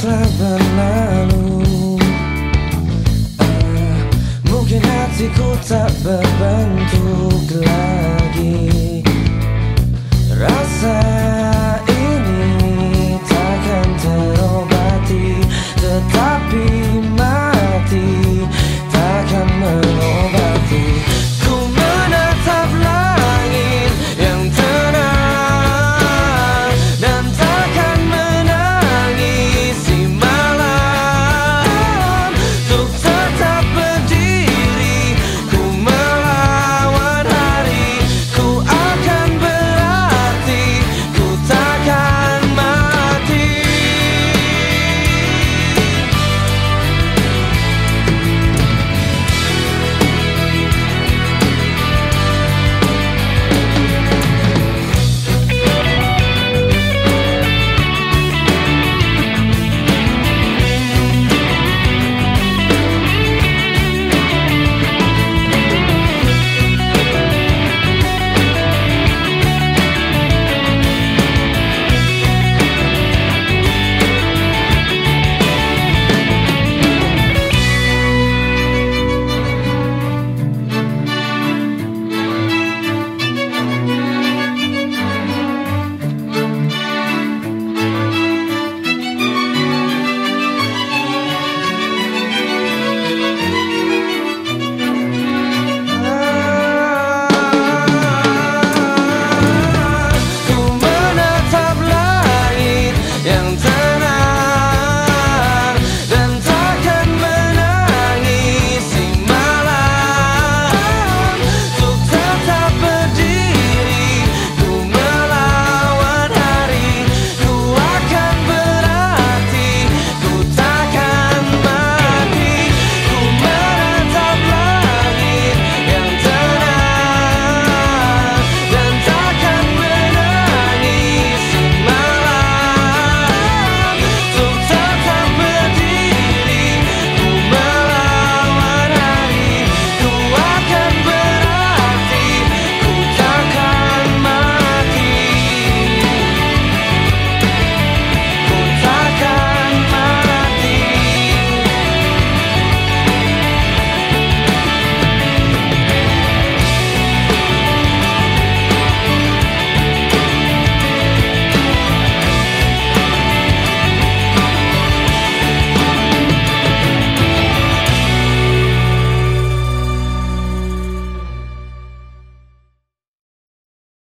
Telah berlalu. Ah, Mungkin hatiku tak berbentuk lagi